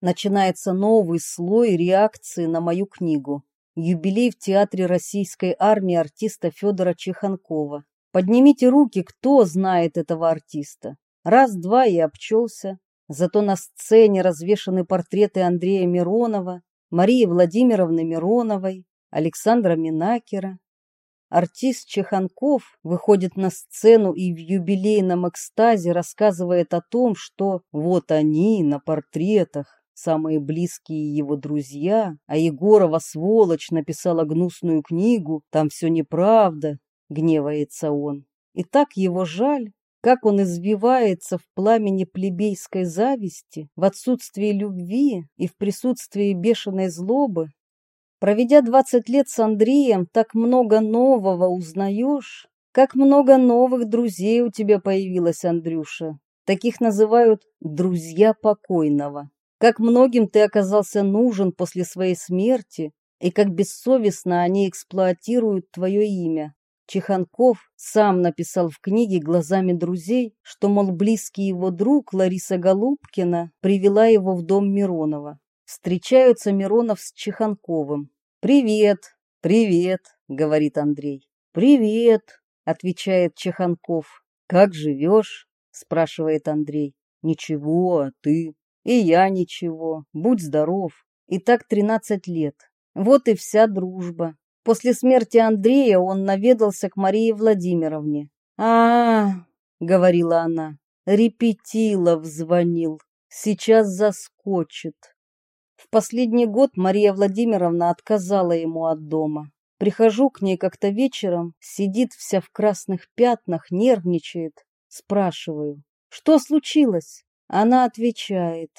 Начинается новый слой реакции на мою книгу. Юбилей в театре российской армии артиста Федора Чеханкова. Поднимите руки, кто знает этого артиста. Раз-два и обчелся. Зато на сцене развешаны портреты Андрея Миронова, Марии Владимировны Мироновой, Александра Минакера. Артист Чеханков выходит на сцену и в юбилейном экстазе рассказывает о том, что вот они на портретах, самые близкие его друзья, а Егорова сволочь написала гнусную книгу, там все неправда, гневается он. И так его жаль, как он извивается в пламени плебейской зависти, в отсутствии любви и в присутствии бешеной злобы. Проведя двадцать лет с Андреем, так много нового узнаешь, как много новых друзей у тебя появилось, Андрюша. Таких называют «друзья покойного». Как многим ты оказался нужен после своей смерти, и как бессовестно они эксплуатируют твое имя. Чеханков сам написал в книге глазами друзей, что, мол, близкий его друг Лариса Голубкина привела его в дом Миронова. Встречаются Миронов с Чеханковым. «Привет, привет», — говорит Андрей. «Привет», — отвечает Чеханков. «Как живешь?» — спрашивает Андрей. «Ничего, а ты?» «И я ничего. Будь здоров». И так тринадцать лет. Вот и вся дружба. После смерти Андрея он наведался к Марии Владимировне. а, -а, -а говорила она, — Репетилов звонил. Сейчас заскочит. В последний год Мария Владимировна отказала ему от дома. Прихожу к ней как-то вечером, сидит вся в красных пятнах, нервничает. Спрашиваю, что случилось? Она отвечает,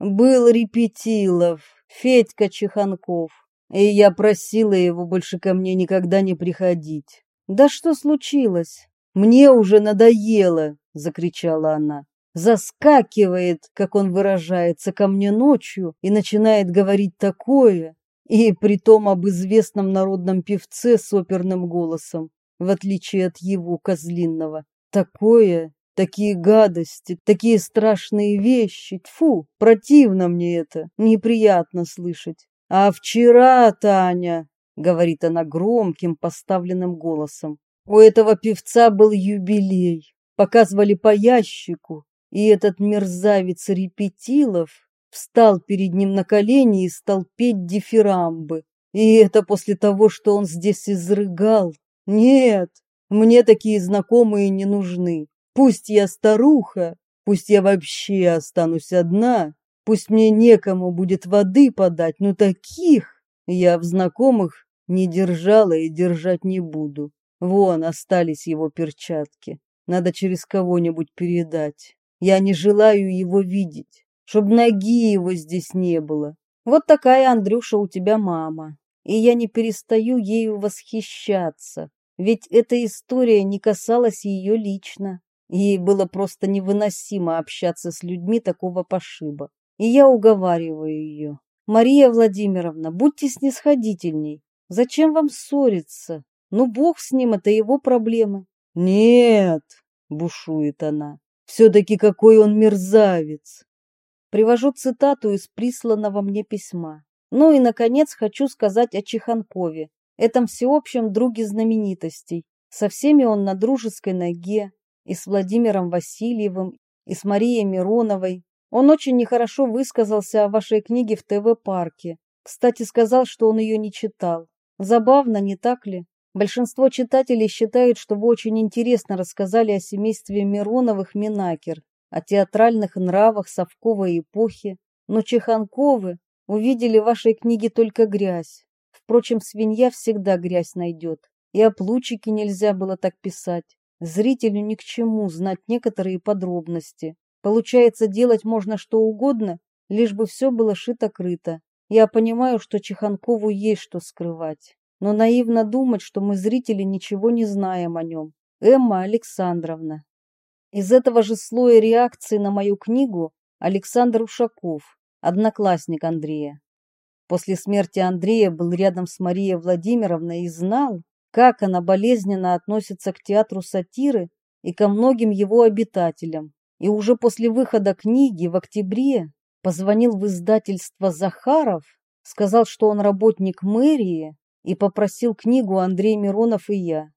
был Репетилов, Федька Чеханков. И я просила его больше ко мне никогда не приходить. Да что случилось? Мне уже надоело, закричала она. Заскакивает, как он выражается, ко мне ночью и начинает говорить такое, и притом об известном народном певце с оперным голосом, в отличие от его козлинного. Такое, такие гадости, такие страшные вещи. Тьфу, противно мне это, неприятно слышать. А вчера, Таня, говорит она громким поставленным голосом, у этого певца был юбилей. Показывали по ящику, и этот мерзавец Репетилов встал перед ним на колени и стал петь дифирамбы. И это после того, что он здесь изрыгал. Нет, мне такие знакомые не нужны. Пусть я старуха, пусть я вообще останусь одна, Пусть мне некому будет воды подать, но таких я в знакомых не держала и держать не буду. Вон остались его перчатки. Надо через кого-нибудь передать. Я не желаю его видеть, чтоб ноги его здесь не было. Вот такая, Андрюша, у тебя мама. И я не перестаю ею восхищаться. Ведь эта история не касалась ее лично. Ей было просто невыносимо общаться с людьми такого пошиба. И я уговариваю ее. Мария Владимировна, будьте снисходительней. Зачем вам ссориться? Ну, бог с ним, это его проблемы. Нет, бушует она. Все-таки какой он мерзавец. Привожу цитату из присланного мне письма. Ну и, наконец, хочу сказать о Чеханкове, этом всеобщем друге знаменитостей. Со всеми он на дружеской ноге, и с Владимиром Васильевым, и с Марией Мироновой, он очень нехорошо высказался о вашей книге в ТВ-парке. Кстати, сказал, что он ее не читал. Забавно, не так ли? Большинство читателей считают, что вы очень интересно рассказали о семействе Мироновых Минакер, о театральных нравах совковой эпохи, но Чеханковы увидели в вашей книге только грязь. Впрочем, свинья всегда грязь найдет. И о Плучике нельзя было так писать. Зрителю ни к чему знать некоторые подробности. Получается, делать можно что угодно, лишь бы все было шито-крыто. Я понимаю, что Чеханкову есть что скрывать, но наивно думать, что мы, зрители, ничего не знаем о нем. Эмма Александровна. Из этого же слоя реакции на мою книгу Александр Ушаков, одноклассник Андрея. После смерти Андрея был рядом с Марией Владимировной и знал, как она болезненно относится к театру сатиры и ко многим его обитателям. И уже после выхода книги в октябре Позвонил в издательство Захаров, сказал, что он работник мэрии, и попросил книгу Андрей Миронов и я.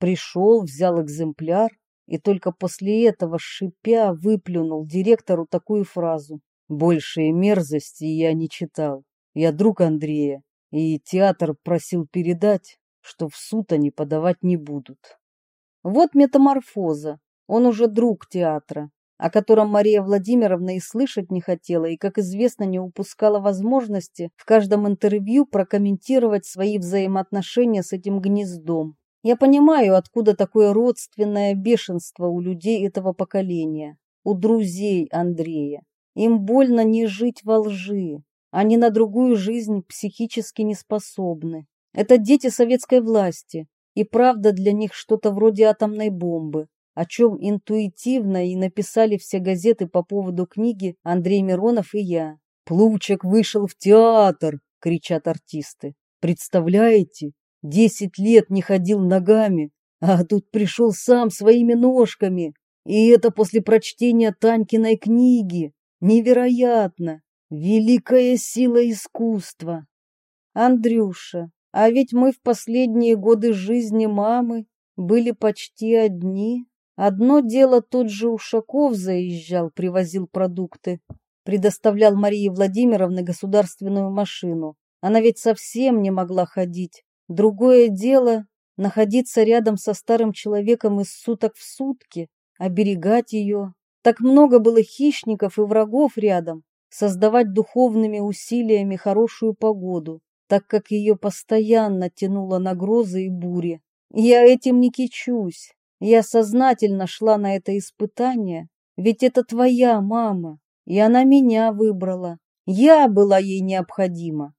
Пришел, взял экземпляр, и только после этого, шипя, выплюнул директору такую фразу. «Большие мерзости я не читал. Я друг Андрея, и театр просил передать, что в суд они подавать не будут». Вот метаморфоза. Он уже друг театра, о котором Мария Владимировна и слышать не хотела, и, как известно, не упускала возможности в каждом интервью прокомментировать свои взаимоотношения с этим гнездом. Я понимаю, откуда такое родственное бешенство у людей этого поколения, у друзей Андрея. Им больно не жить во лжи. Они на другую жизнь психически не способны. Это дети советской власти, и правда для них что-то вроде атомной бомбы, о чем интуитивно и написали все газеты по поводу книги Андрей Миронов и я. «Плучек вышел в театр!» — кричат артисты. «Представляете, Десять лет не ходил ногами, а тут пришел сам своими ножками. И это после прочтения Танькиной книги. Невероятно! Великая сила искусства. Андрюша, а ведь мы в последние годы жизни мамы были почти одни. Одно дело тот же Ушаков заезжал, привозил продукты, предоставлял Марии Владимировне государственную машину. Она ведь совсем не могла ходить. Другое дело находиться рядом со старым человеком из суток в сутки, оберегать ее. Так много было хищников и врагов рядом, создавать духовными усилиями хорошую погоду, так как ее постоянно тянуло на грозы и бури. Я этим не кичусь. Я сознательно шла на это испытание, ведь это твоя мама, и она меня выбрала. Я была ей необходима.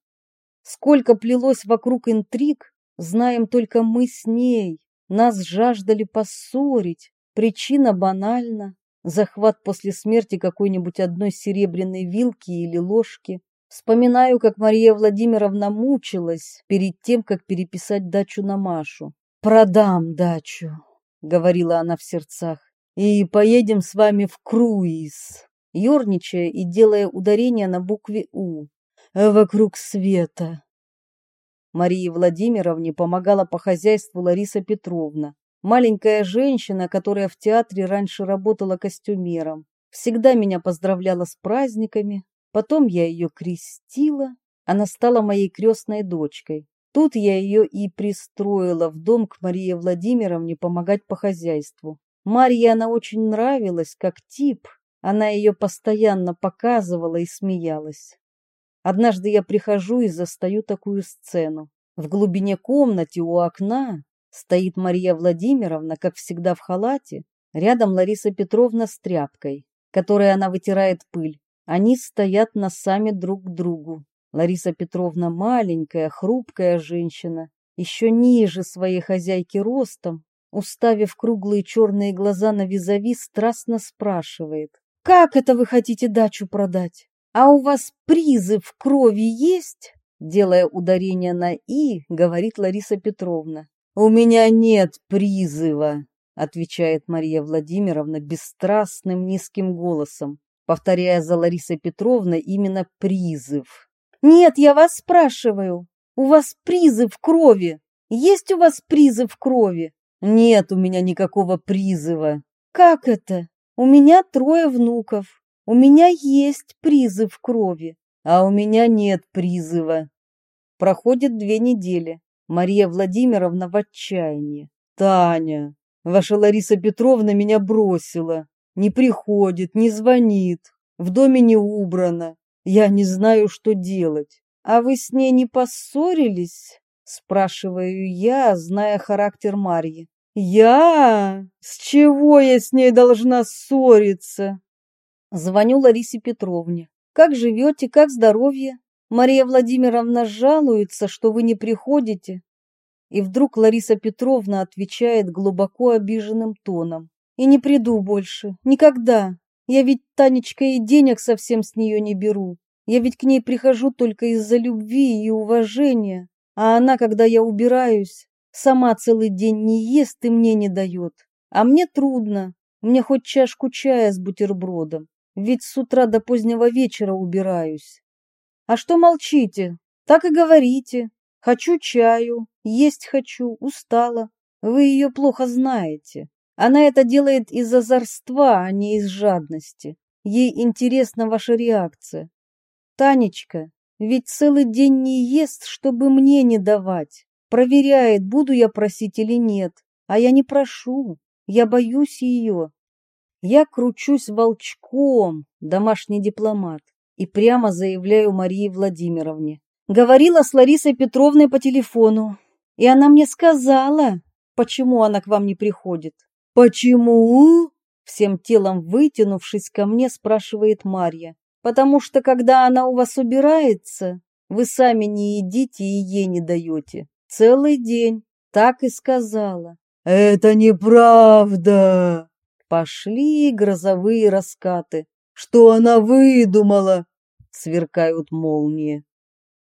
Сколько плелось вокруг интриг, знаем только мы с ней. Нас жаждали поссорить. Причина банальна. Захват после смерти какой-нибудь одной серебряной вилки или ложки. Вспоминаю, как Мария Владимировна мучилась перед тем, как переписать дачу на Машу. «Продам дачу», — говорила она в сердцах, — «и поедем с вами в круиз», ерничая и делая ударение на букве «У» вокруг света. Марии Владимировне помогала по хозяйству Лариса Петровна, маленькая женщина, которая в театре раньше работала костюмером. Всегда меня поздравляла с праздниками, потом я ее крестила, она стала моей крестной дочкой. Тут я ее и пристроила в дом к Марии Владимировне помогать по хозяйству. Марье она очень нравилась, как тип, она ее постоянно показывала и смеялась. Однажды я прихожу и застаю такую сцену. В глубине комнаты у окна стоит Мария Владимировна, как всегда в халате, рядом Лариса Петровна с тряпкой, которой она вытирает пыль. Они стоят носами друг к другу. Лариса Петровна маленькая, хрупкая женщина, еще ниже своей хозяйки ростом, уставив круглые черные глаза на визави, страстно спрашивает. «Как это вы хотите дачу продать? «А у вас призы в крови есть?» Делая ударение на «и», говорит Лариса Петровна. «У меня нет призыва», отвечает Мария Владимировна бесстрастным низким голосом, повторяя за Ларисой Петровной именно призыв. «Нет, я вас спрашиваю, у вас призыв в крови? Есть у вас призыв в крови?» «Нет у меня никакого призыва». «Как это? У меня трое внуков. У меня есть призыв крови, а у меня нет призыва. Проходит две недели. Мария Владимировна в отчаянии. Таня, ваша Лариса Петровна меня бросила. Не приходит, не звонит. В доме не убрано. Я не знаю, что делать. А вы с ней не поссорились? Спрашиваю я, зная характер Марьи. Я? С чего я с ней должна ссориться? Звоню Ларисе Петровне. Как живете, как здоровье? Мария Владимировна жалуется, что вы не приходите. И вдруг Лариса Петровна отвечает глубоко обиженным тоном. И не приду больше. Никогда. Я ведь, Танечка, и денег совсем с нее не беру. Я ведь к ней прихожу только из-за любви и уважения. А она, когда я убираюсь, сама целый день не ест и мне не дает. А мне трудно. Мне хоть чашку чая с бутербродом. ведь с утра до позднего вечера убираюсь. А что молчите? Так и говорите. Хочу чаю, есть хочу, устала. Вы ее плохо знаете. Она это делает из озорства, а не из жадности. Ей интересна ваша реакция. Танечка, ведь целый день не ест, чтобы мне не давать. Проверяет, буду я просить или нет. А я не прошу. Я боюсь ее. Я кручусь волчком, домашний дипломат, и прямо заявляю Марии Владимировне. Говорила с Ларисой Петровной по телефону, и она мне сказала, почему она к вам не приходит. Почему? Всем телом вытянувшись ко мне, спрашивает Марья. Потому что, когда она у вас убирается, вы сами не едите и ей не даете. Целый день. Так и сказала. Это неправда. Пошли грозовые раскаты. Что она выдумала? Сверкают молнии.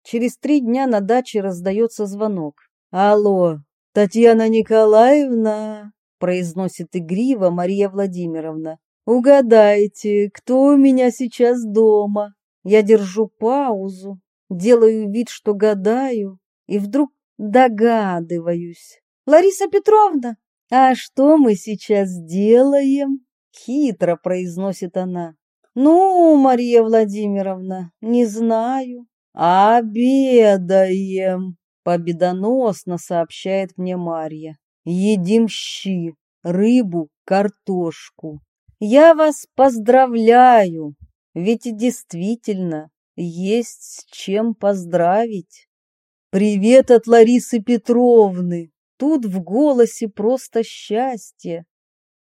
Через три дня на даче раздается звонок. Алло, Татьяна Николаевна, произносит игриво Мария Владимировна. Угадайте, кто у меня сейчас дома? Я держу паузу, делаю вид, что гадаю, и вдруг догадываюсь. Лариса Петровна, а что мы сейчас делаем? Хитро произносит она. Ну, Мария Владимировна, не знаю. Обедаем, победоносно сообщает мне Марья. Едим щи, рыбу, картошку. Я вас поздравляю, ведь действительно есть с чем поздравить. Привет от Ларисы Петровны. Тут в голосе просто счастье.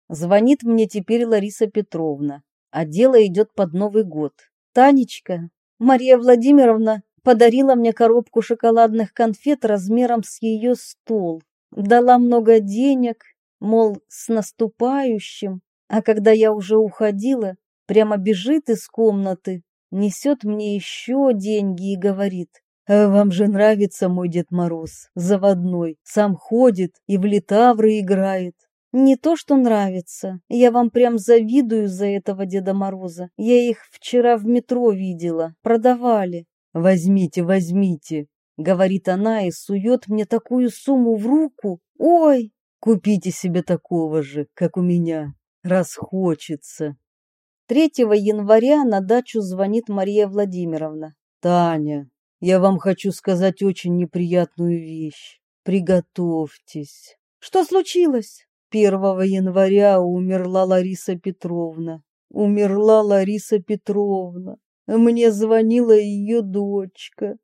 Звонит мне теперь Лариса Петровна, а дело идет под Новый год. Танечка, Мария Владимировна подарила мне коробку шоколадных конфет размером с ее стол. Дала много денег, мол, с наступающим. А когда я уже уходила, прямо бежит из комнаты, несет мне еще деньги и говорит, «Э, «Вам же нравится мой Дед Мороз, заводной, сам ходит и в литавры играет». Не то, что нравится. Я вам прям завидую за этого Деда Мороза. Я их вчера в метро видела, продавали. Возьмите, возьмите, говорит она и сует мне такую сумму в руку. Ой, купите себе такого же, как у меня, раз хочется. 3 января на дачу звонит Мария Владимировна. Таня, я вам хочу сказать очень неприятную вещь. Приготовьтесь. Что случилось? 1 января умерла Лариса Петровна. Умерла Лариса Петровна. Мне звонила ее дочка.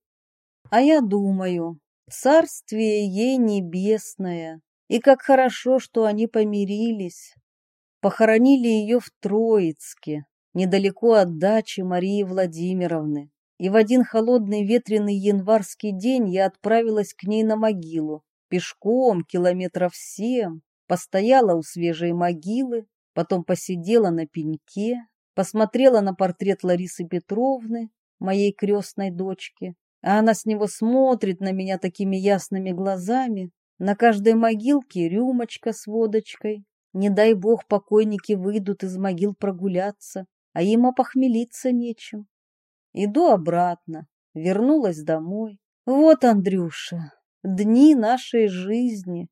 А я думаю, царствие ей небесное. И как хорошо, что они помирились. Похоронили ее в Троицке, недалеко от дачи Марии Владимировны и в один холодный ветреный январский день я отправилась к ней на могилу. Пешком, километров семь, постояла у свежей могилы, потом посидела на пеньке, посмотрела на портрет Ларисы Петровны, моей крестной дочки, а она с него смотрит на меня такими ясными глазами. На каждой могилке рюмочка с водочкой. Не дай бог покойники выйдут из могил прогуляться, а им опохмелиться нечем. Иду обратно, вернулась домой. Вот, Андрюша, дни нашей жизни.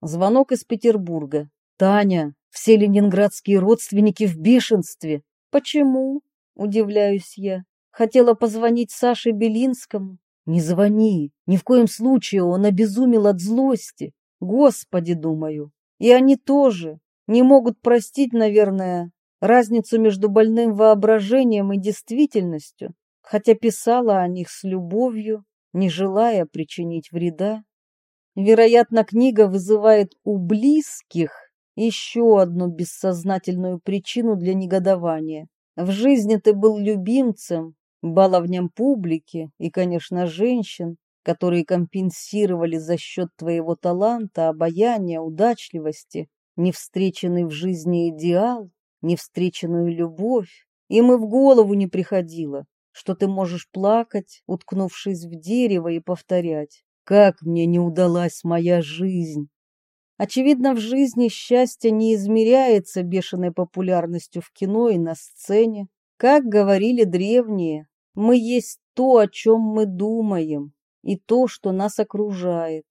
Звонок из Петербурга. Таня, все ленинградские родственники в бешенстве. Почему? Удивляюсь я. Хотела позвонить Саше Белинскому. Не звони, ни в коем случае, он обезумел от злости. Господи, думаю. И они тоже не могут простить, наверное, разницу между больным воображением и действительностью, хотя писала о них с любовью, не желая причинить вреда. Вероятно, книга вызывает у близких еще одну бессознательную причину для негодования. В жизни ты был любимцем, баловнем публики и, конечно, женщин, которые компенсировали за счет твоего таланта, обаяния, удачливости, невстреченный в жизни идеал, невстреченную любовь, им и в голову не приходило, что ты можешь плакать, уткнувшись в дерево и повторять, как мне не удалась моя жизнь. Очевидно, в жизни счастье не измеряется бешеной популярностью в кино и на сцене. Как говорили древние, мы есть то, о чем мы думаем, и то, что нас окружает.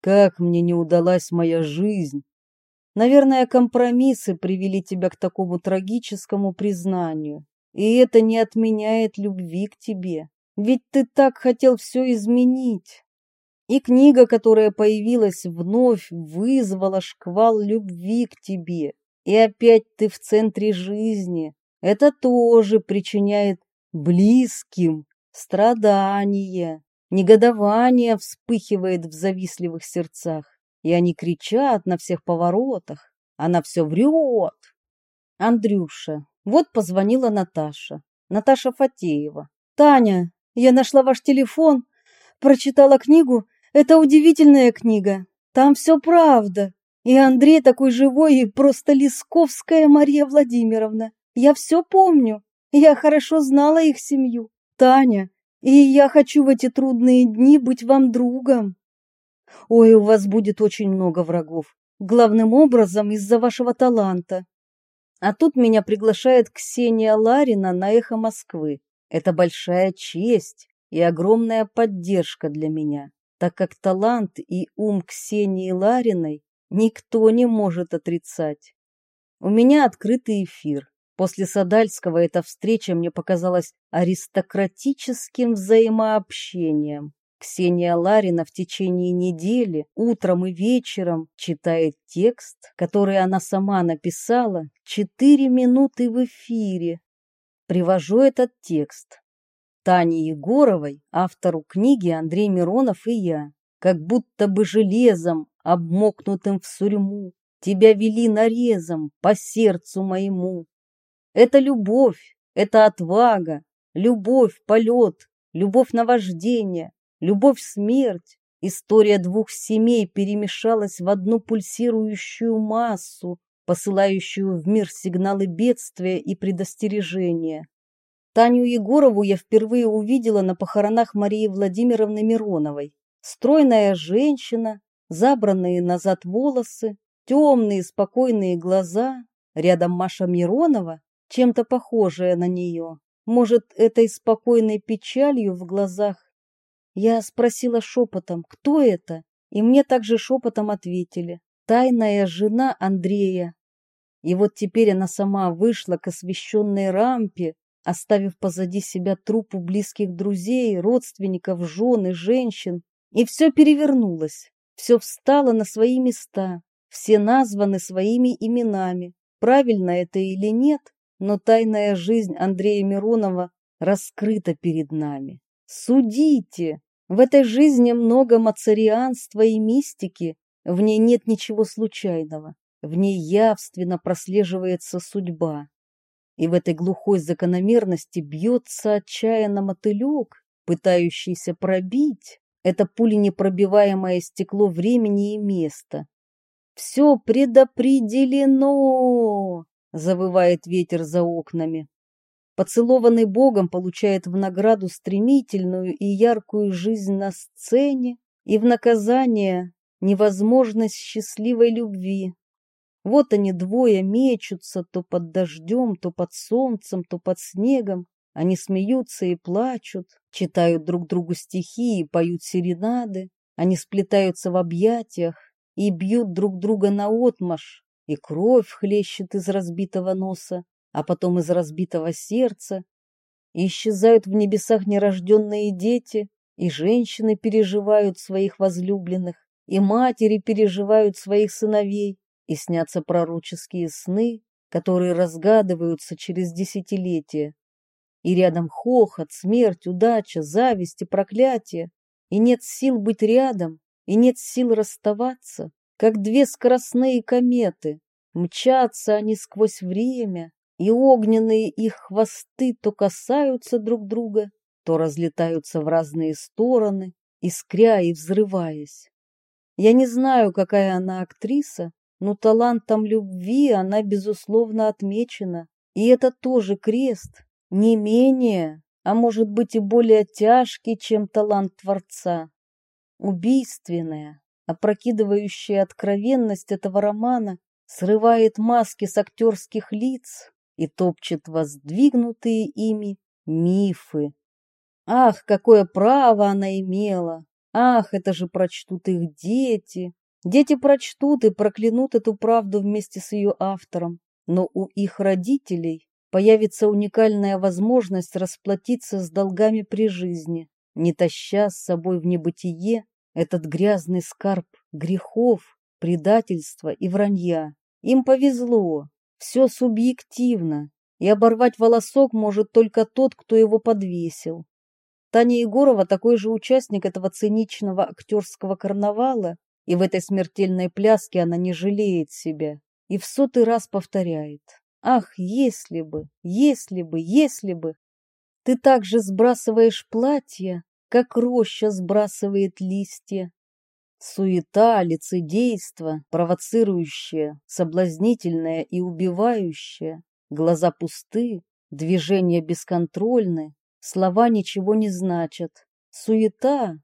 Как мне не удалась моя жизнь. Наверное, компромиссы привели тебя к такому трагическому признанию. И это не отменяет любви к тебе. Ведь ты так хотел все изменить. И книга, которая появилась вновь, вызвала шквал любви к тебе. И опять ты в центре жизни. Это тоже причиняет близким страдания. Негодование вспыхивает в завистливых сердцах, и они кричат на всех поворотах. Она все врет. Андрюша, вот позвонила Наташа. Наташа Фатеева. Таня, я нашла ваш телефон, прочитала книгу это удивительная книга. Там все правда. И Андрей такой живой, и просто Лесковская Мария Владимировна. Я все помню. Я хорошо знала их семью. Таня, и я хочу в эти трудные дни быть вам другом. Ой, у вас будет очень много врагов. Главным образом из-за вашего таланта. А тут меня приглашает Ксения Ларина на «Эхо Москвы». Это большая честь и огромная поддержка для меня так как талант и ум Ксении Лариной никто не может отрицать. У меня открытый эфир. После Садальского эта встреча мне показалась аристократическим взаимообщением. Ксения Ларина в течение недели, утром и вечером, читает текст, который она сама написала, четыре минуты в эфире. Привожу этот текст. Тане Егоровой, автору книги Андрей Миронов и я, как будто бы железом, обмокнутым в сурьму, тебя вели нарезом по сердцу моему. Это любовь, это отвага, любовь, полет, любовь на вождение, любовь, смерть. История двух семей перемешалась в одну пульсирующую массу, посылающую в мир сигналы бедствия и предостережения. Таню Егорову я впервые увидела на похоронах Марии Владимировны Мироновой. Стройная женщина, забранные назад волосы, темные спокойные глаза. Рядом Маша Миронова, чем-то похожая на нее. Может, этой спокойной печалью в глазах. Я спросила шепотом, кто это? И мне также шепотом ответили. Тайная жена Андрея. И вот теперь она сама вышла к освещенной рампе, оставив позади себя трупы близких друзей, родственников, жен и женщин. И все перевернулось, все встало на свои места, все названы своими именами. Правильно это или нет, но тайная жизнь Андрея Миронова раскрыта перед нами. Судите! В этой жизни много мацарианства и мистики, в ней нет ничего случайного, в ней явственно прослеживается судьба. И в этой глухой закономерности бьется отчаянно мотылек, пытающийся пробить это пуленепробиваемое стекло времени и места. «Все предопределено!» — завывает ветер за окнами. Поцелованный Богом получает в награду стремительную и яркую жизнь на сцене и в наказание невозможность счастливой любви. Вот они двое мечутся то под дождем, то под солнцем, то под снегом. Они смеются и плачут, читают друг другу стихи и поют серенады. Они сплетаются в объятиях и бьют друг друга наотмашь, и кровь хлещет из разбитого носа, а потом из разбитого сердца. И исчезают в небесах нерожденные дети, и женщины переживают своих возлюбленных, и матери переживают своих сыновей, и снятся пророческие сны, которые разгадываются через десятилетия. И рядом хохот, смерть, удача, зависть и проклятие. И нет сил быть рядом, и нет сил расставаться, как две скоростные кометы. Мчатся они сквозь время, и огненные их хвосты то касаются друг друга, то разлетаются в разные стороны, искря и взрываясь. Я не знаю, какая она актриса, но талантом любви она, безусловно, отмечена. И это тоже крест, не менее, а может быть и более тяжкий, чем талант Творца. Убийственная, опрокидывающая откровенность этого романа, срывает маски с актерских лиц и топчет воздвигнутые ими мифы. Ах, какое право она имела! Ах, это же прочтут их дети! Дети прочтут и проклянут эту правду вместе с ее автором, но у их родителей появится уникальная возможность расплатиться с долгами при жизни, не таща с собой в небытие этот грязный скарб грехов, предательства и вранья. Им повезло, все субъективно, и оборвать волосок может только тот, кто его подвесил. Таня Егорова такой же участник этого циничного актерского карнавала, и в этой смертельной пляске она не жалеет себя и в сотый раз повторяет. Ах, если бы, если бы, если бы. Ты так же сбрасываешь платье, как роща сбрасывает листья. Суета, лицедейство, провоцирующее, соблазнительное и убивающее, глаза пусты, движения бесконтрольны, слова ничего не значат. Суета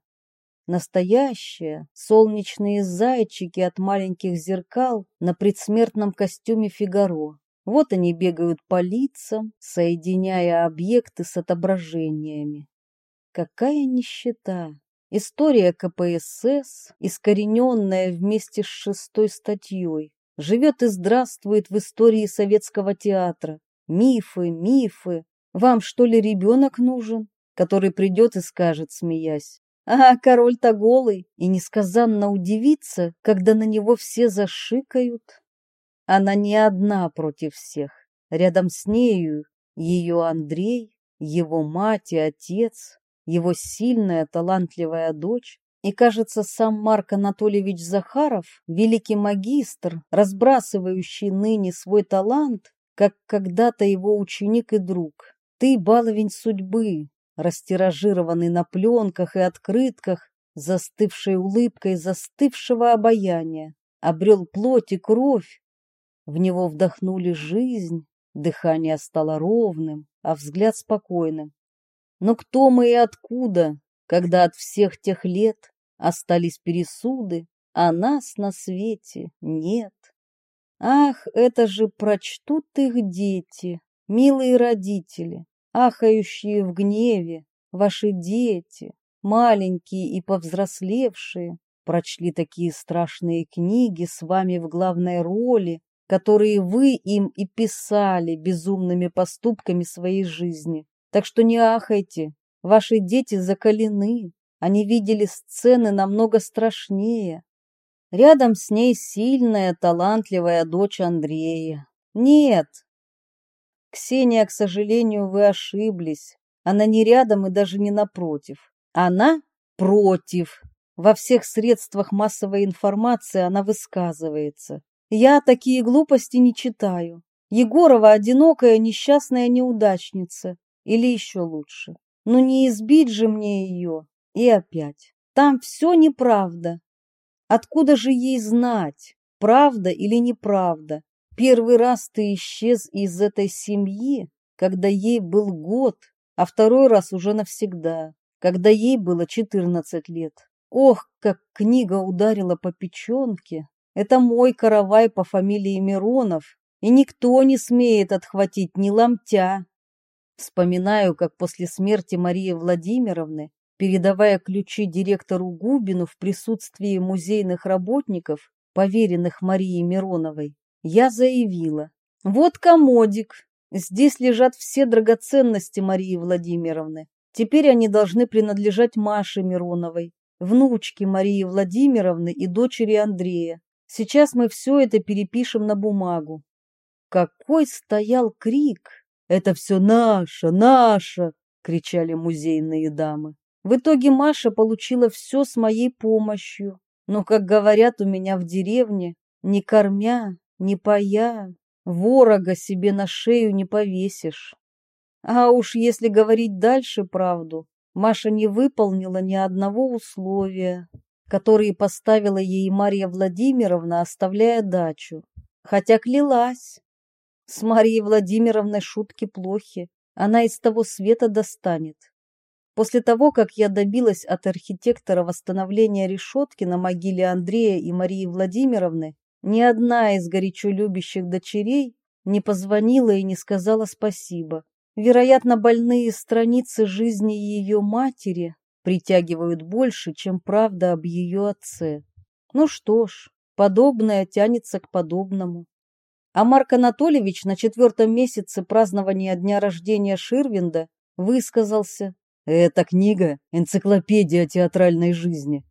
Настоящая, солнечные зайчики от маленьких зеркал на предсмертном костюме Фигаро. Вот они бегают по лицам, соединяя объекты с отображениями. Какая нищета! История КПСС, искорененная вместе с шестой статьей, живет и здравствует в истории советского театра. Мифы, мифы. Вам что ли ребенок нужен, который придет и скажет, смеясь, а король-то голый, и несказанно удивится, когда на него все зашикают. Она не одна против всех. Рядом с нею ее Андрей, его мать и отец, его сильная, талантливая дочь. И, кажется, сам Марк Анатольевич Захаров, великий магистр, разбрасывающий ныне свой талант, как когда-то его ученик и друг. Ты баловень судьбы, растиражированный на пленках и открытках, застывшей улыбкой застывшего обаяния, обрел плоть и кровь. В него вдохнули жизнь, дыхание стало ровным, а взгляд спокойным. Но кто мы и откуда, когда от всех тех лет остались пересуды, а нас на свете нет? Ах, это же прочтут их дети, милые родители, ахающие в гневе, ваши дети, маленькие и повзрослевшие, прочли такие страшные книги с вами в главной роли, которые вы им и писали безумными поступками своей жизни. Так что не ахайте, ваши дети закалены, они видели сцены намного страшнее. Рядом с ней сильная, талантливая дочь Андрея. Нет, Ксения, к сожалению, вы ошиблись. Она не рядом и даже не напротив. Она против. Во всех средствах массовой информации она высказывается. Я такие глупости не читаю. Егорова одинокая несчастная неудачница. Или еще лучше. Ну не избить же мне ее. И опять. Там все неправда. Откуда же ей знать, правда или неправда? Первый раз ты исчез из этой семьи, когда ей был год, а второй раз уже навсегда, когда ей было 14 лет. Ох, как книга ударила по печенке. Это мой каравай по фамилии Миронов, и никто не смеет отхватить ни ломтя. Вспоминаю, как после смерти Марии Владимировны, передавая ключи директору Губину в присутствии музейных работников, поверенных Марии Мироновой, я заявила. Вот комодик. Здесь лежат все драгоценности Марии Владимировны. Теперь они должны принадлежать Маше Мироновой, внучке Марии Владимировны и дочери Андрея. Сейчас мы все это перепишем на бумагу. Какой стоял крик! Это все наше, наше! кричали музейные дамы. В итоге Маша получила все с моей помощью. Но, как говорят у меня в деревне, не кормя, не пая, ворога себе на шею не повесишь. А уж если говорить дальше правду, Маша не выполнила ни одного условия, которые поставила ей Марья Владимировна, оставляя дачу. Хотя клялась. С Марьей Владимировной шутки плохи, она из того света достанет. После того, как я добилась от архитектора восстановления решетки на могиле Андрея и Марии Владимировны, ни одна из горячо любящих дочерей не позвонила и не сказала спасибо. Вероятно, больные страницы жизни ее матери притягивают больше, чем правда об ее отце. Ну что ж, подобное тянется к подобному. А Марк Анатольевич на четвертом месяце празднования дня рождения Ширвинда высказался эта книга — энциклопедия театральной жизни.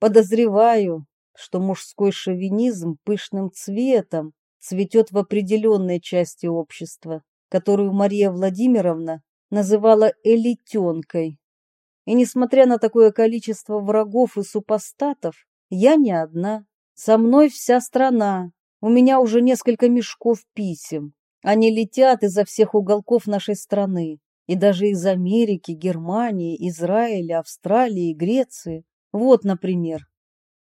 Подозреваю, что мужской шовинизм пышным цветом цветет в определенной части общества, которую Мария Владимировна называла элитенкой. И несмотря на такое количество врагов и супостатов, я не одна. Со мной вся страна. У меня уже несколько мешков писем. Они летят изо всех уголков нашей страны и даже из Америки, Германии, Израиля, Австралии, Греции. Вот, например.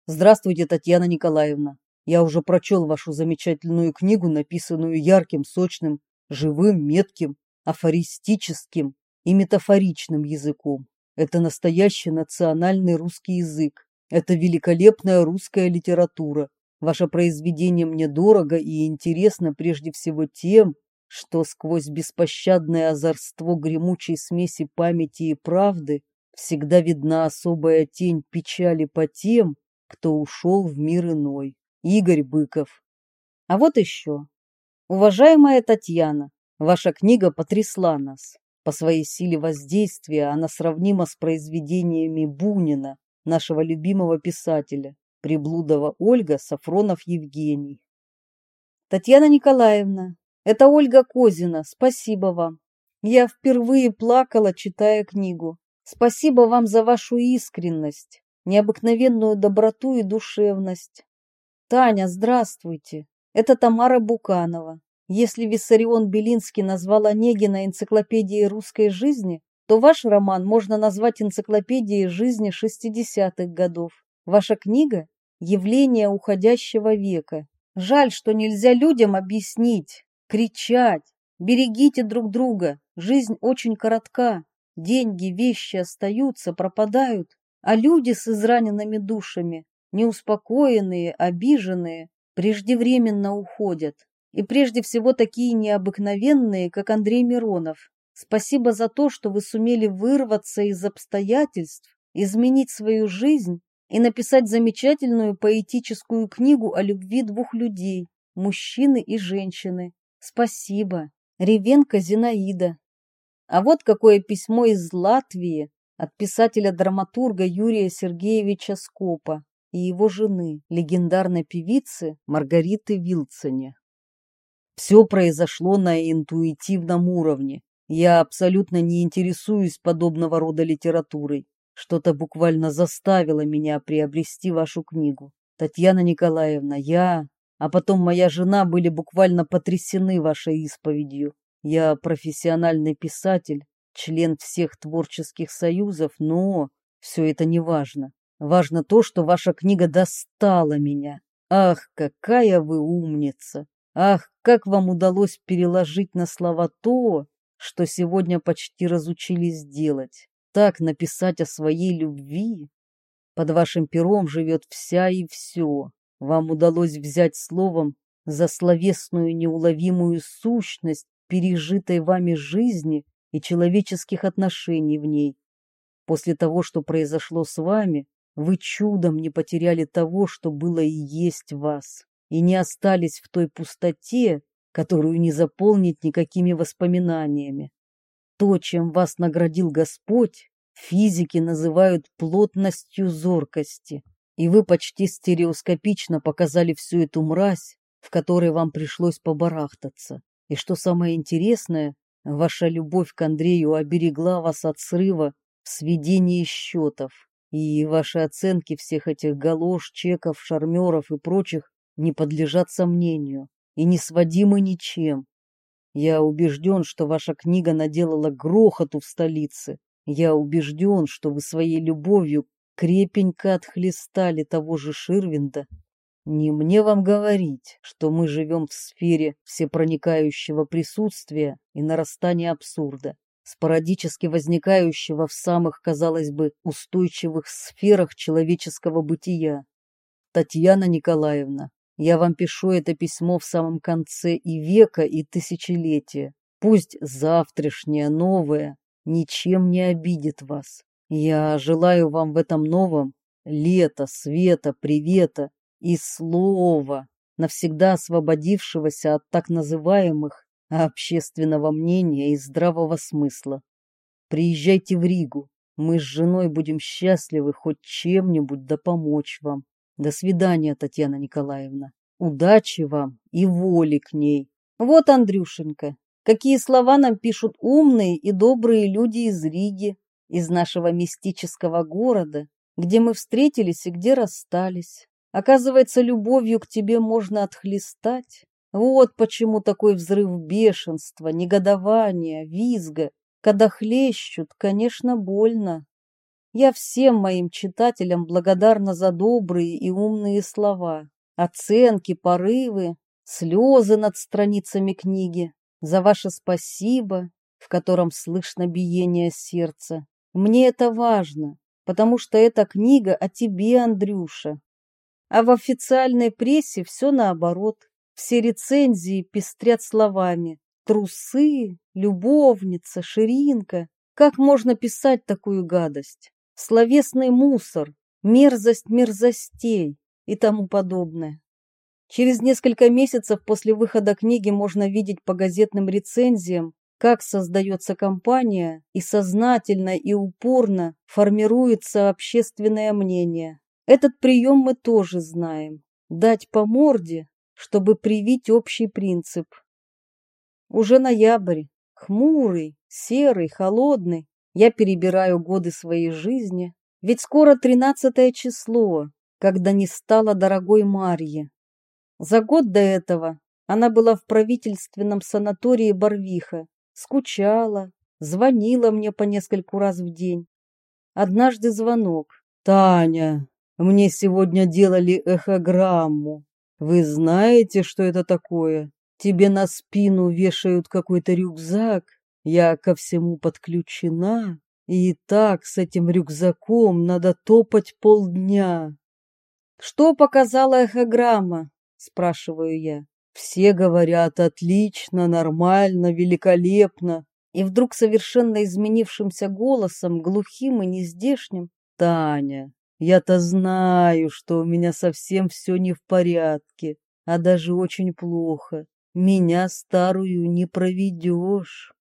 Здравствуйте, Татьяна Николаевна. Я уже прочел вашу замечательную книгу, написанную ярким, сочным, живым, метким, афористическим и метафоричным языком. Это настоящий национальный русский язык. Это великолепная русская литература. Ваше произведение мне дорого и интересно прежде всего тем, что сквозь беспощадное озорство гремучей смеси памяти и правды всегда видна особая тень печали по тем, кто ушел в мир иной. Игорь Быков. А вот еще. Уважаемая Татьяна, ваша книга потрясла нас. По своей силе воздействия она сравнима с произведениями Бунина, нашего любимого писателя, Приблудова Ольга, Сафронов Евгений. Татьяна Николаевна, это Ольга Козина. Спасибо вам. Я впервые плакала, читая книгу. Спасибо вам за вашу искренность, необыкновенную доброту и душевность. Таня, здравствуйте. Это Тамара Буканова. Если Виссарион Белинский назвал Онегина энциклопедией русской жизни, то ваш роман можно назвать энциклопедией жизни 60-х годов. Ваша книга – явление уходящего века. Жаль, что нельзя людям объяснить, кричать. Берегите друг друга, жизнь очень коротка. Деньги, вещи остаются, пропадают, а люди с израненными душами, неуспокоенные, обиженные, преждевременно уходят. И прежде всего такие необыкновенные, как Андрей Миронов. Спасибо за то, что вы сумели вырваться из обстоятельств, изменить свою жизнь и написать замечательную поэтическую книгу о любви двух людей, мужчины и женщины, Спасибо. Ревенко Зинаида. А вот какое письмо из Латвии от писателя-драматурга Юрия Сергеевича Скопа и его жены, легендарной певицы Маргариты Вилцене. Все произошло на интуитивном уровне. Я абсолютно не интересуюсь подобного рода литературой. Что-то буквально заставило меня приобрести вашу книгу. Татьяна Николаевна, я а потом моя жена были буквально потрясены вашей исповедью. Я профессиональный писатель, член всех творческих союзов, но все это не важно. Важно то, что ваша книга достала меня. Ах, какая вы умница! Ах, как вам удалось переложить на слова то, что сегодня почти разучились делать. Так написать о своей любви. Под вашим пером живет вся и все. Вам удалось взять словом за словесную неуловимую сущность пережитой вами жизни и человеческих отношений в ней. После того, что произошло с вами, вы чудом не потеряли того, что было и есть вас, и не остались в той пустоте, которую не заполнить никакими воспоминаниями. То, чем вас наградил Господь, физики называют плотностью зоркости и вы почти стереоскопично показали всю эту мразь, в которой вам пришлось побарахтаться. И что самое интересное, ваша любовь к Андрею оберегла вас от срыва в сведении счетов, и ваши оценки всех этих галош, чеков, шармеров и прочих не подлежат сомнению и не сводимы ничем. Я убежден, что ваша книга наделала грохоту в столице. Я убежден, что вы своей любовью крепенько отхлестали того же Ширвинда. Не мне вам говорить, что мы живем в сфере всепроникающего присутствия и нарастания абсурда. спорадически возникающего в самых, казалось бы, устойчивых сферах человеческого бытия. Татьяна Николаевна, я вам пишу это письмо в самом конце и века, и тысячелетия. Пусть завтрашнее новое ничем не обидит вас. Я желаю вам в этом новом лета, света, привета и слова, навсегда освободившегося от так называемых общественного мнения и здравого смысла. Приезжайте в Ригу, мы с женой будем счастливы хоть чем-нибудь да помочь вам. До свидания, Татьяна Николаевна. Удачи вам и воли к ней. Вот, Андрюшенька, какие слова нам пишут умные и добрые люди из Риги, из нашего мистического города, где мы встретились и где расстались. Оказывается, любовью к тебе можно отхлестать. Вот почему такой взрыв бешенства, негодования, визга. Когда хлещут, конечно, больно. Я всем моим читателям благодарна за добрые и умные слова, оценки, порывы, слезы над страницами книги, за ваше спасибо, в котором слышно биение сердца. Мне это важно, потому что эта книга о тебе, Андрюша. А в официальной прессе все наоборот. Все рецензии пестрят словами «трусы», «любовница», «ширинка». Как можно писать такую гадость? Словесный мусор, мерзость мерзостей и тому подобное. Через несколько месяцев после выхода книги можно видеть по газетным рецензиям, как создается компания и сознательно и упорно формируется общественное мнение. Этот прием мы тоже знаем. Дать по морде, чтобы привить общий принцип. Уже ноябрь, хмурый, серый, холодный, я перебираю годы своей жизни, ведь скоро тринадцатое число, когда не стало дорогой Марье. За год до этого она была в правительственном санатории Барвиха, скучала, звонила мне по нескольку раз в день. Однажды звонок. «Таня, мне сегодня делали эхограмму. Вы знаете, что это такое? Тебе на спину вешают какой-то рюкзак. Я ко всему подключена, и так с этим рюкзаком надо топать полдня». «Что показала эхограмма?» – спрашиваю я. Все говорят отлично, нормально, великолепно. И вдруг совершенно изменившимся голосом, глухим и нездешним, «Таня, я-то знаю, что у меня совсем все не в порядке, а даже очень плохо. Меня старую не проведешь».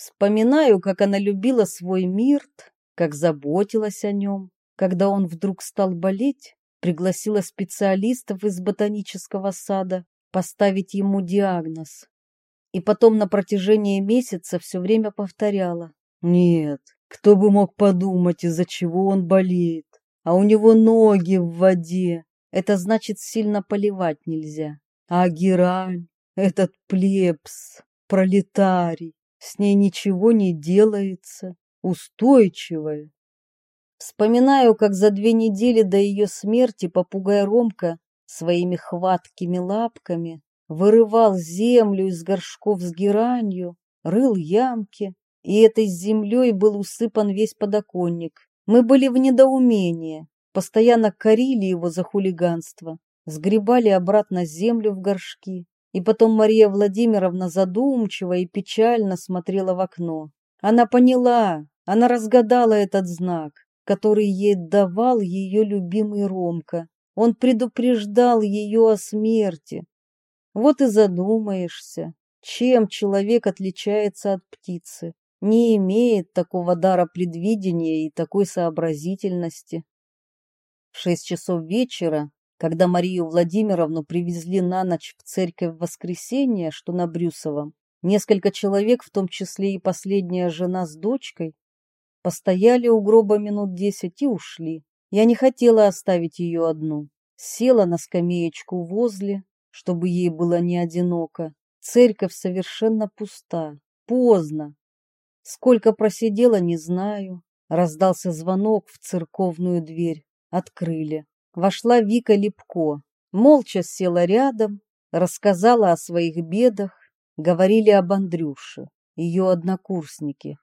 Вспоминаю, как она любила свой Мирт, как заботилась о нем. Когда он вдруг стал болеть, пригласила специалистов из ботанического сада, поставить ему диагноз. И потом на протяжении месяца все время повторяла. Нет, кто бы мог подумать, из-за чего он болеет. А у него ноги в воде. Это значит, сильно поливать нельзя. А герань, этот плебс, пролетарий, с ней ничего не делается, устойчивая. Вспоминаю, как за две недели до ее смерти попугай Ромка своими хваткими лапками вырывал землю из горшков с геранью, рыл ямки, и этой землей был усыпан весь подоконник. Мы были в недоумении, постоянно корили его за хулиганство, сгребали обратно землю в горшки. И потом Мария Владимировна задумчиво и печально смотрела в окно. Она поняла, она разгадала этот знак, который ей давал ее любимый Ромка. Он предупреждал ее о смерти. Вот и задумаешься, чем человек отличается от птицы. Не имеет такого дара предвидения и такой сообразительности. В шесть часов вечера, когда Марию Владимировну привезли на ночь в церковь в воскресенье, что на Брюсовом, несколько человек, в том числе и последняя жена с дочкой, постояли у гроба минут десять и ушли. Я не хотела оставить ее одну. Села на скамеечку возле, чтобы ей было не одиноко. Церковь совершенно пуста. Поздно. Сколько просидела, не знаю. Раздался звонок в церковную дверь. Открыли. Вошла Вика Лепко. Молча села рядом, рассказала о своих бедах, говорили об Андрюше, ее однокурснике.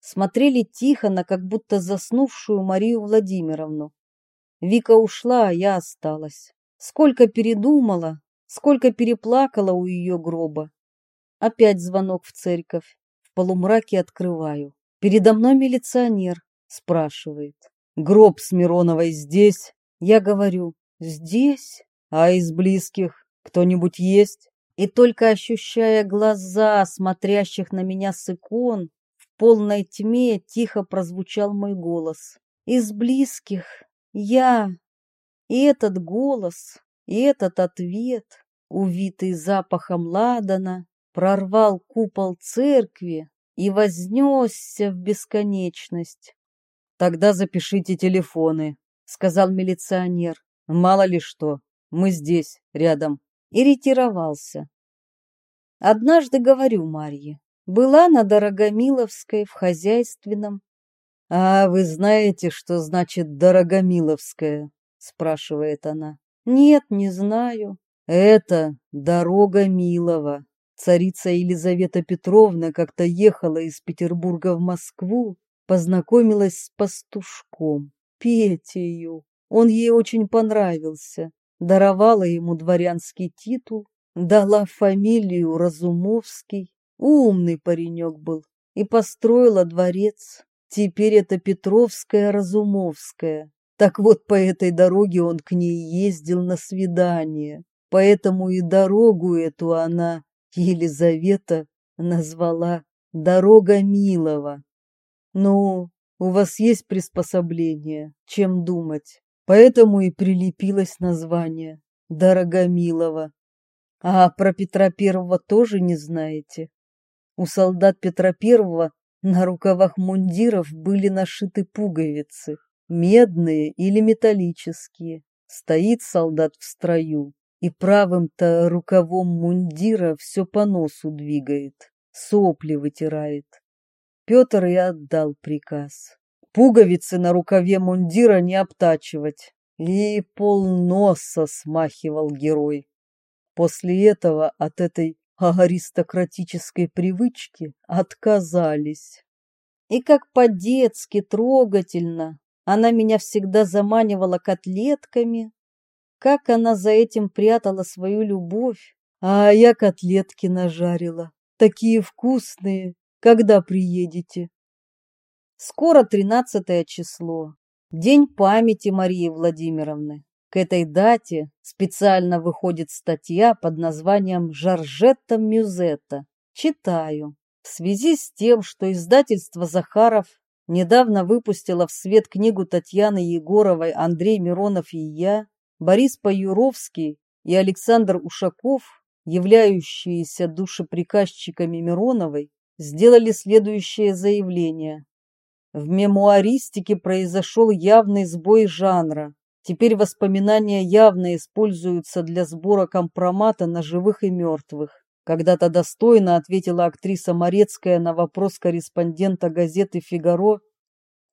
смотрели тихо на как будто заснувшую Марию Владимировну. Вика ушла, а я осталась. Сколько передумала, сколько переплакала у ее гроба. Опять звонок в церковь. В полумраке открываю. Передо мной милиционер. Спрашивает. Гроб с Мироновой здесь? Я говорю. Здесь? А из близких кто-нибудь есть? И только ощущая глаза, смотрящих на меня с икон, в полной тьме тихо прозвучал мой голос. Из близких я. И этот голос, и этот ответ, увитый запахом ладана, прорвал купол церкви и вознесся в бесконечность. «Тогда запишите телефоны», — сказал милиционер. «Мало ли что, мы здесь, рядом». И ретировался. Однажды говорю Марье, была на Дорогомиловской в хозяйственном. «А вы знаете, что значит Дорогомиловская?» — спрашивает она. «Нет, не знаю». «Это дорога Милова. Царица Елизавета Петровна как-то ехала из Петербурга в Москву познакомилась с пастушком, Петею. Он ей очень понравился, даровала ему дворянский титул, дала фамилию Разумовский. Умный паренек был и построила дворец. Теперь это Петровская Разумовская. Так вот, по этой дороге он к ней ездил на свидание. Поэтому и дорогу эту она, Елизавета, назвала «Дорога Милова». Ну, у вас есть приспособление, чем думать. Поэтому и прилепилось название Дорогомилова. А про Петра Первого тоже не знаете? У солдат Петра Первого на рукавах мундиров были нашиты пуговицы, медные или металлические. Стоит солдат в строю и правым-то рукавом мундира все по носу двигает, сопли вытирает. Петр и отдал приказ. Пуговицы на рукаве мундира не обтачивать. И полноса смахивал герой. После этого от этой аристократической привычки отказались. И как по-детски трогательно она меня всегда заманивала котлетками, как она за этим прятала свою любовь, а я котлетки нажарила, такие вкусные, когда приедете? Скоро тринадцатое число. День памяти Марии Владимировны. К этой дате специально выходит статья под названием «Жоржетта Мюзетта». Читаю. В связи с тем, что издательство «Захаров» недавно выпустило в свет книгу Татьяны Егоровой «Андрей Миронов и я», Борис Паюровский и Александр Ушаков, являющиеся душеприказчиками Мироновой, сделали следующее заявление. В мемуаристике произошел явный сбой жанра. Теперь воспоминания явно используются для сбора компромата на живых и мертвых. Когда-то достойно ответила актриса Морецкая на вопрос корреспондента газеты «Фигаро».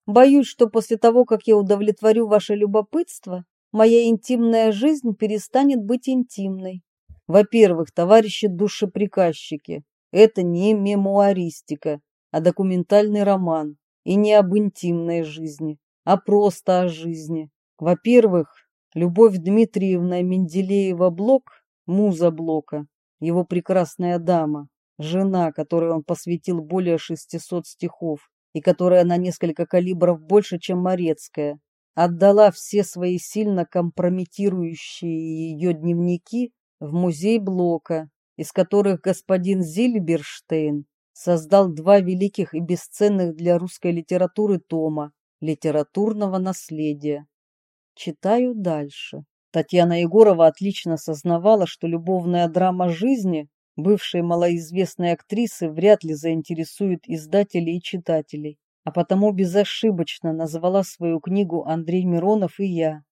«Боюсь, что после того, как я удовлетворю ваше любопытство, моя интимная жизнь перестанет быть интимной. Во-первых, товарищи душеприказчики, это не мемуаристика, а документальный роман. И не об интимной жизни, а просто о жизни. Во-первых, Любовь Дмитриевна Менделеева-Блок, муза Блока, его прекрасная дама, жена, которой он посвятил более 600 стихов и которая на несколько калибров больше, чем Морецкая, отдала все свои сильно компрометирующие ее дневники в музей Блока из которых господин Зильберштейн создал два великих и бесценных для русской литературы тома литературного наследия. Читаю дальше. Татьяна Егорова отлично сознавала, что любовная драма жизни бывшей малоизвестной актрисы вряд ли заинтересует издателей и читателей, а потому безошибочно назвала свою книгу «Андрей Миронов и я».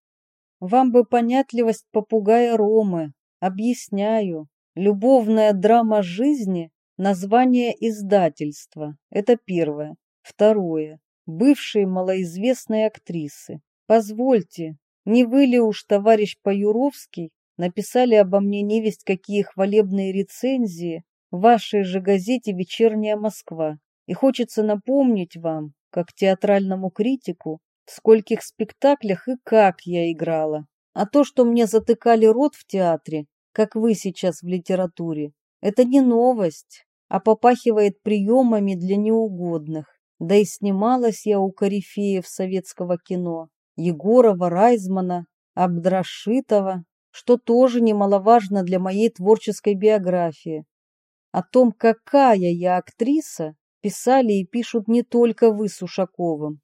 Вам бы понятливость попугая Ромы. Объясняю. Любовная драма жизни – название издательства. Это первое. Второе. Бывшие малоизвестные актрисы. Позвольте, не вы ли уж, товарищ Паюровский, написали обо мне невесть какие хвалебные рецензии в вашей же газете «Вечерняя Москва» И хочется напомнить вам, как театральному критику, в скольких спектаклях и как я играла. А то, что мне затыкали рот в театре, как вы сейчас в литературе, это не новость, а попахивает приемами для неугодных. Да и снималась я у корифеев советского кино. Егорова, Райзмана, Абдрашитова, что тоже немаловажно для моей творческой биографии. О том, какая я актриса, писали и пишут не только вы с Ушаковым.